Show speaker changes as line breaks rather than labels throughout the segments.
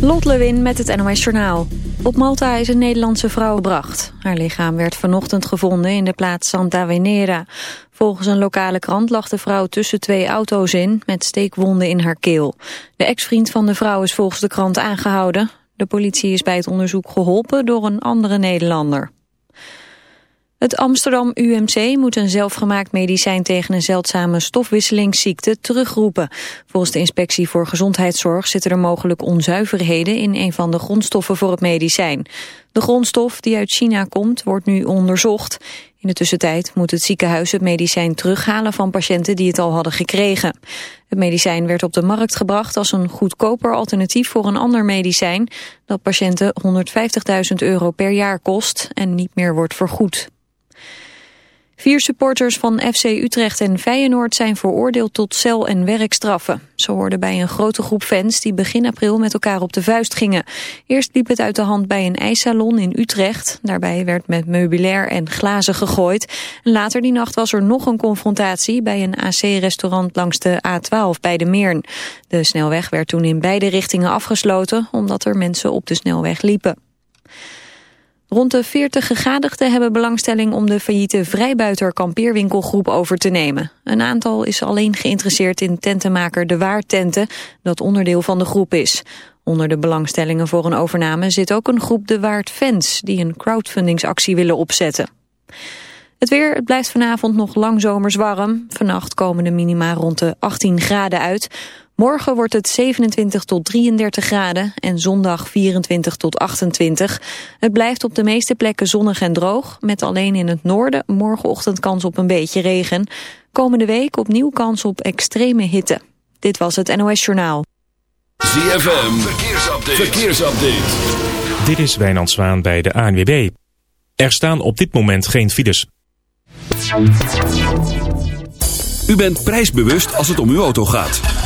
Lot Lewin met het NOS Journaal. Op Malta is een Nederlandse vrouw gebracht. Haar lichaam werd vanochtend gevonden in de plaats Santa Venera. Volgens een lokale krant lag de vrouw tussen twee auto's in... met steekwonden in haar keel. De ex-vriend van de vrouw is volgens de krant aangehouden. De politie is bij het onderzoek geholpen door een andere Nederlander. Het Amsterdam UMC moet een zelfgemaakt medicijn tegen een zeldzame stofwisselingsziekte terugroepen. Volgens de Inspectie voor Gezondheidszorg zitten er mogelijk onzuiverheden in een van de grondstoffen voor het medicijn. De grondstof die uit China komt wordt nu onderzocht. In de tussentijd moet het ziekenhuis het medicijn terughalen van patiënten die het al hadden gekregen. Het medicijn werd op de markt gebracht als een goedkoper alternatief voor een ander medicijn dat patiënten 150.000 euro per jaar kost en niet meer wordt vergoed. Vier supporters van FC Utrecht en Feyenoord zijn veroordeeld tot cel- en werkstraffen. Ze hoorden bij een grote groep fans die begin april met elkaar op de vuist gingen. Eerst liep het uit de hand bij een ijssalon in Utrecht. Daarbij werd met meubilair en glazen gegooid. Later die nacht was er nog een confrontatie bij een AC-restaurant langs de A12 bij de Meern. De snelweg werd toen in beide richtingen afgesloten omdat er mensen op de snelweg liepen. Rond de 40 gegadigden hebben belangstelling om de failliete vrijbuiter kampeerwinkelgroep over te nemen. Een aantal is alleen geïnteresseerd in tentenmaker De Waartenten, dat onderdeel van de groep is. Onder de belangstellingen voor een overname zit ook een groep De Waard Fans, die een crowdfundingsactie willen opzetten. Het weer, het blijft vanavond nog lang zomers warm. Vannacht komen de minima rond de 18 graden uit. Morgen wordt het 27 tot 33 graden en zondag 24 tot 28. Het blijft op de meeste plekken zonnig en droog, met alleen in het noorden morgenochtend kans op een beetje regen. Komende week opnieuw kans op extreme hitte. Dit was het NOS Journaal.
ZFM, verkeersupdate. verkeersupdate.
Dit is Wijnand Zwaan bij de ANWB. Er staan op dit moment geen files.
U bent prijsbewust als het om uw auto gaat.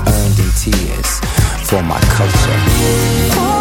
earned in tears for my culture.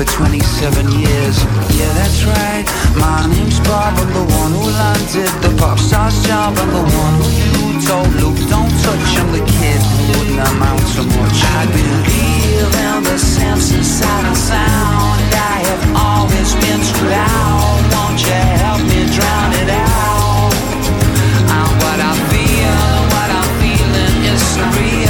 for
27 years. Yeah, that's right. My name's Bob. I'm the one who landed the pop star's job. I'm the one who you told Luke, don't touch. I'm the kid who wouldn't
amount to much. I believe in the Samson sound and sound. I have always been screwed out. Won't you help me drown it out? I'm what I feel, and what I'm feeling is surreal.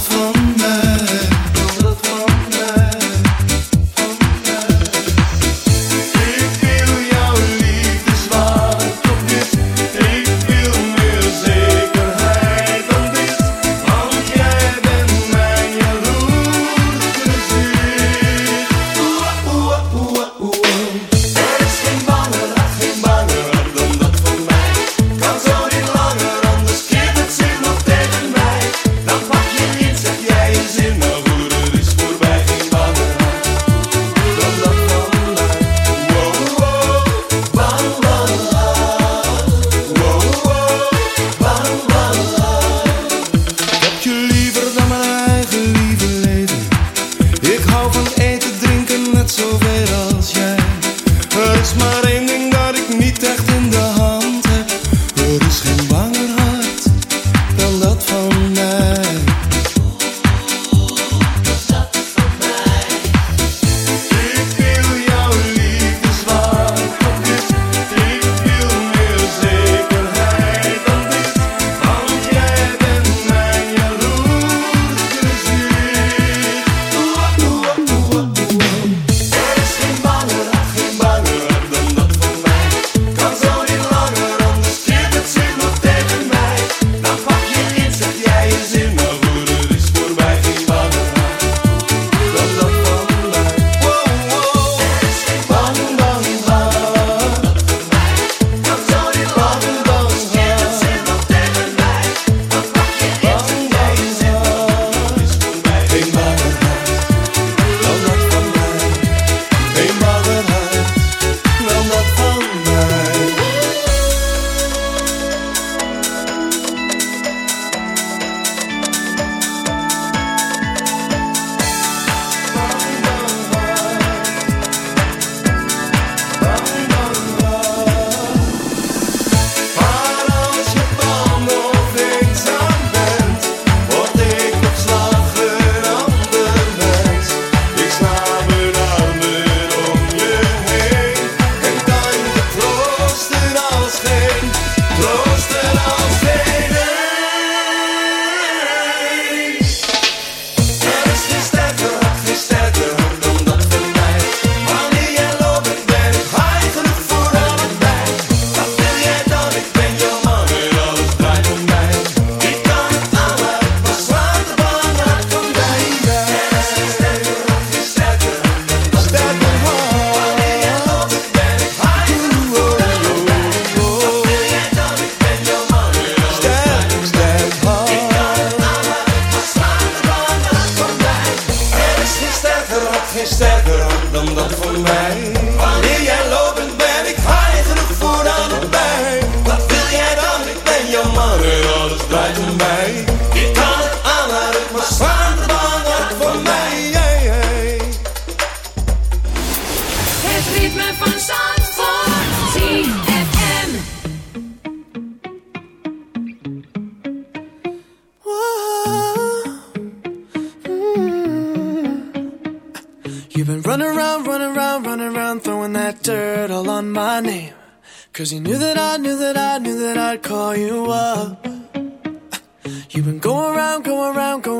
transform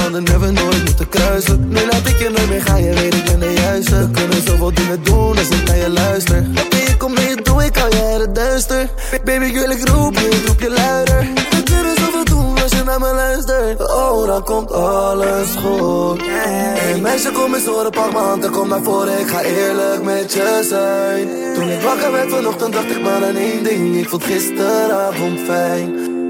handen never nooit moeten kruisen. Nu laat ik je nooit meer gaan, je weet ik ben de juiste. We kunnen zoveel dingen doen als ik naar je luister. Baby, kom mee, doe ik al jaren duister. Baby, ik wil ik roep je, roep je luider. We kunnen zoveel doen als je naar me luistert. Oh, dan komt alles goed. Hey meisje, kom eens horen, pak m'n hand en kom naar voren. Ik ga eerlijk met je zijn. Toen ik wakker werd vanochtend, dacht ik maar aan één ding. Ik vond gisteravond fijn.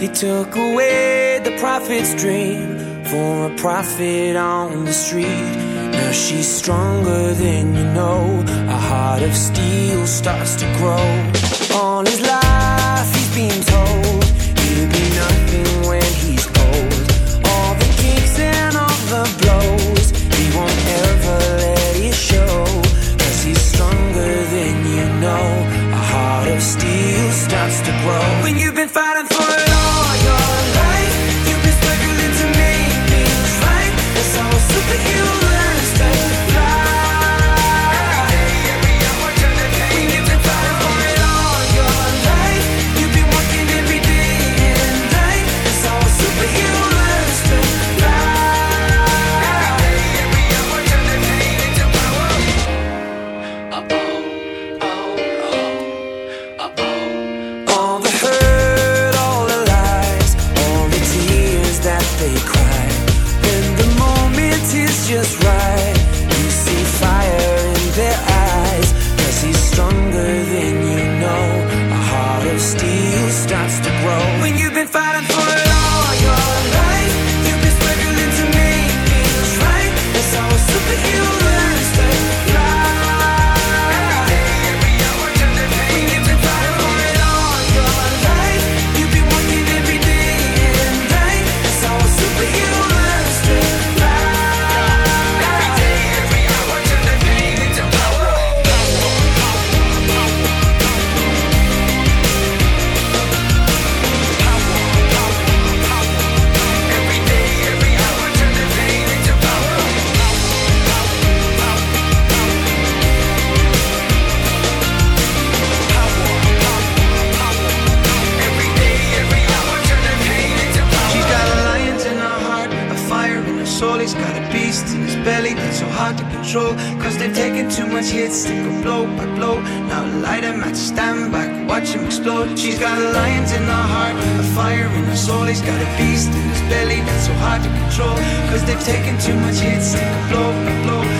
They took away the prophet's dream for a prophet on the street. Now she's stronger than you know. A heart of steel starts to grow. All his life he's been told
soul. He's got a beast in his belly that's so hard to control. Cause they've taken too much hits, they go blow by blow. Now light him at stand back, watch him explode. She's got a lion in her heart, a fire in her soul. He's got a beast in his belly that's so hard to control. Cause they've taken too much hits, they go blow by blow.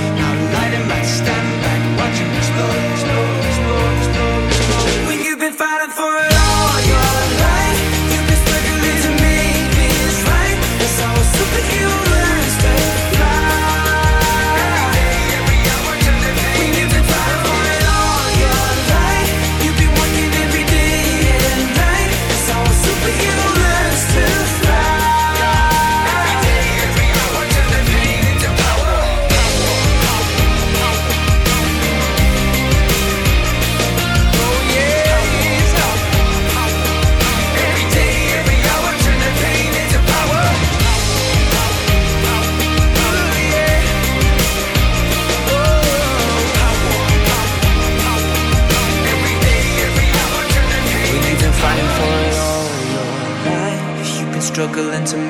Struggling to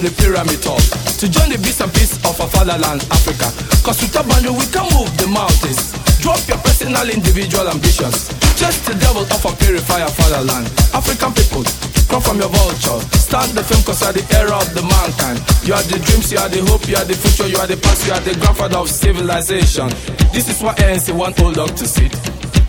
The pyramid top to join the beast and pieces of our fatherland, Africa. Cause with a boundary we can move the mountains. Drop your personal, individual ambitions. Just the devil of a purifier fatherland. African people, come from your vulture. Stand the film cause you are the era of the mankind. You are the dreams, you are the hope, you are the future, you are the past, you are the grandfather of civilization. This is what ANC want old dog to sit.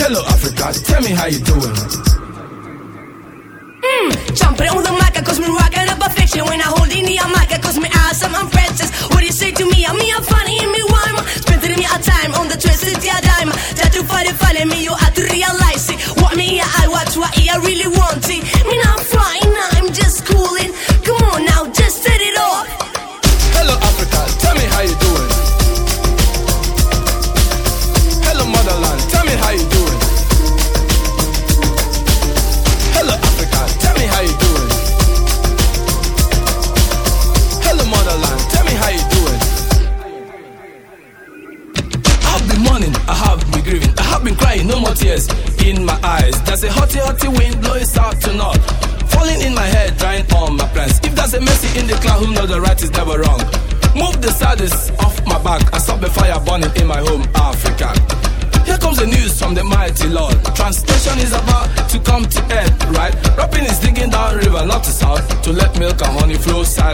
Hello, Africa, tell me how you doing.
Mm, jumping on the mic, cause me rocking up a fiction when I hold in the mic, cause me awesome, I'm princess. What do you say to me? I'm me, I'm funny, and me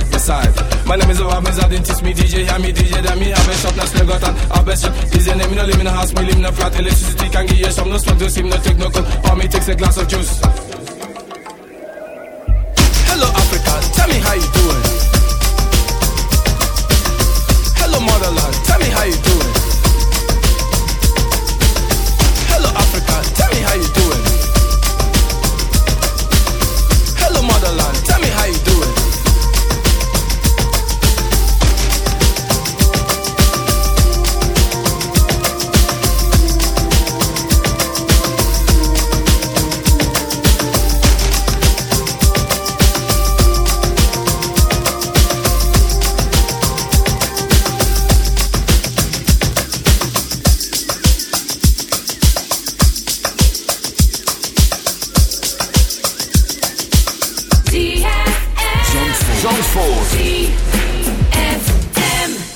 flow side side. My name is Obamiz, I didn't teach me DJ, hear me DJ, then me have a shop, now slug out and have a shop. Is your name, me no live in a house, me live in a flat, electricity can give you some, no smoke, no steam, no take no cold, or me takes a glass of juice.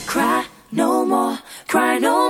Cry no more, cry no more.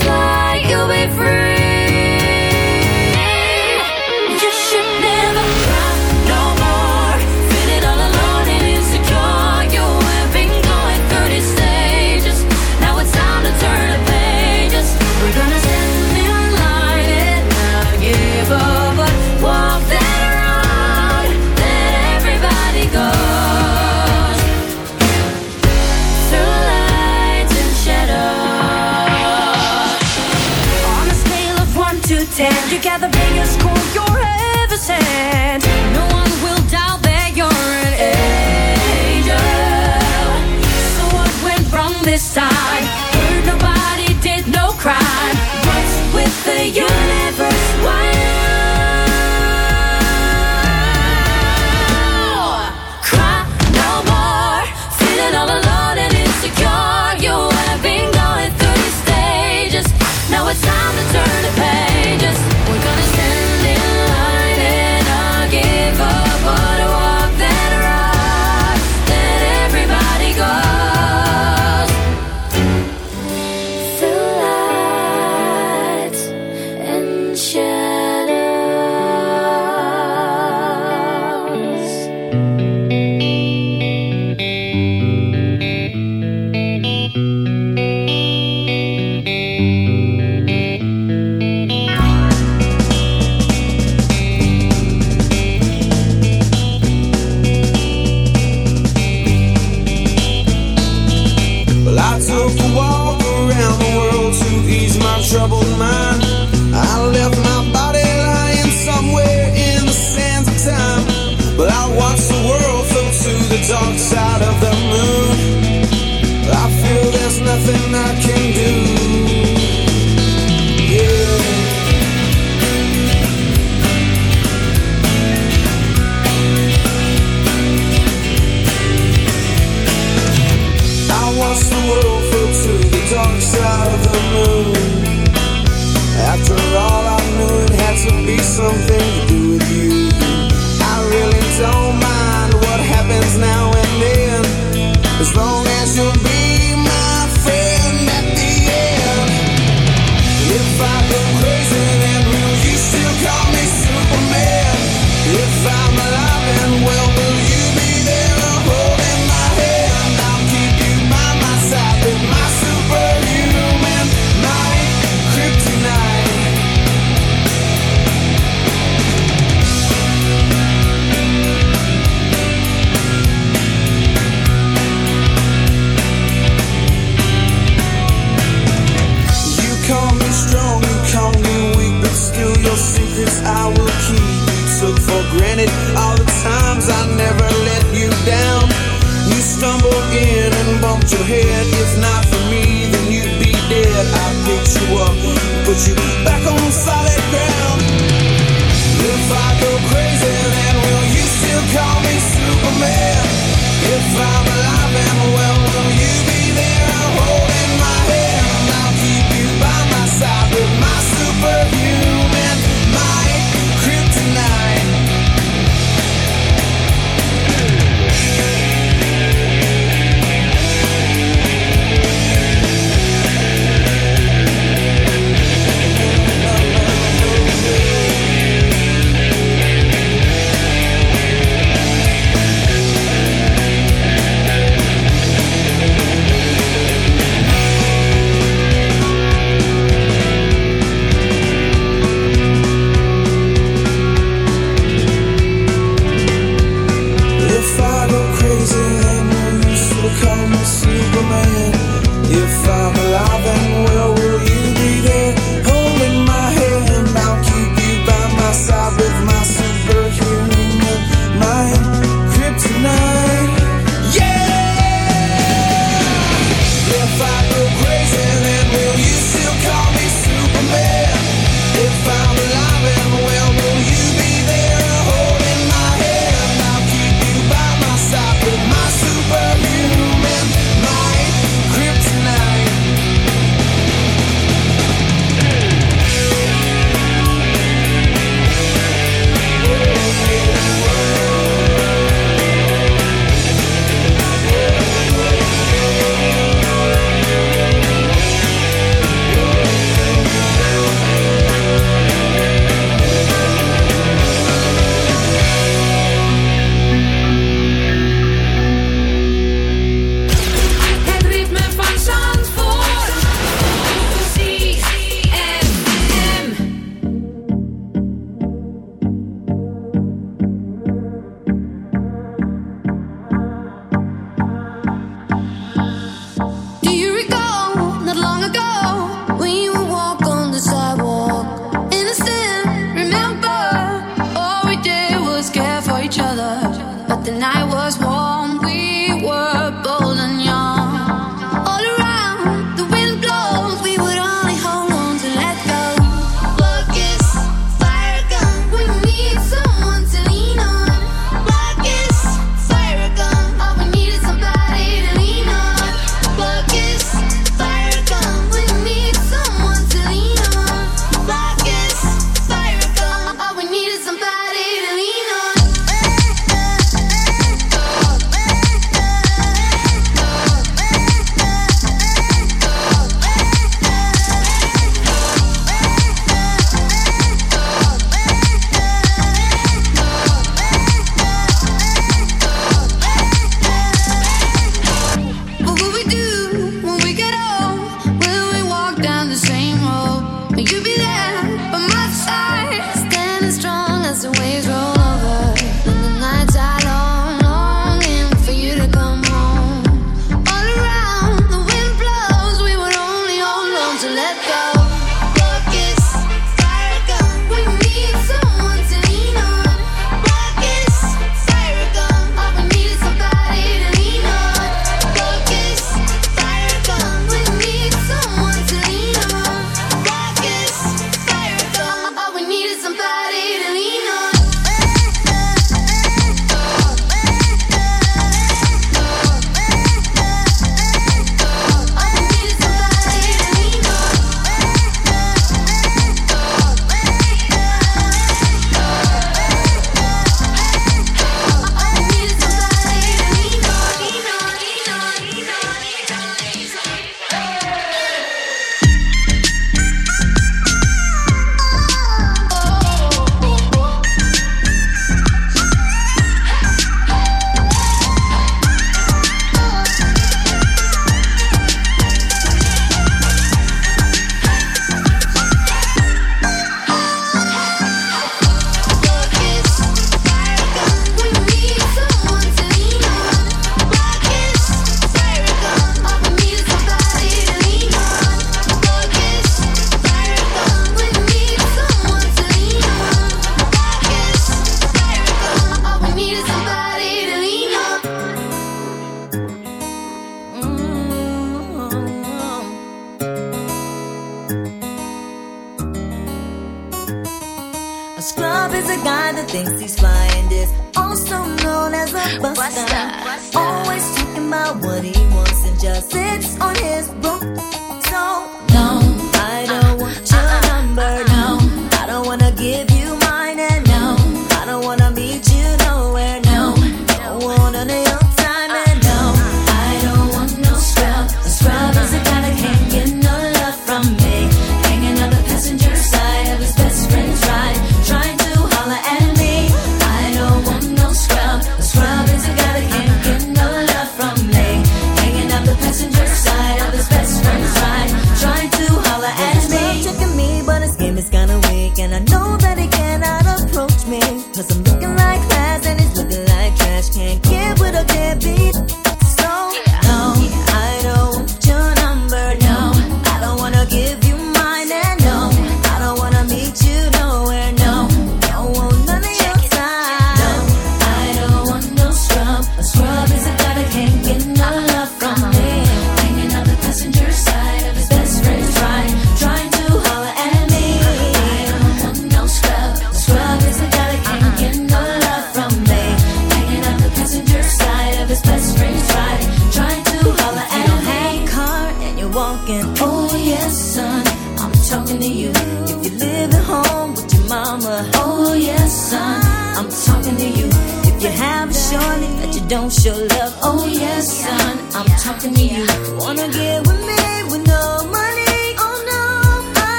fly.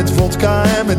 Met vodka en met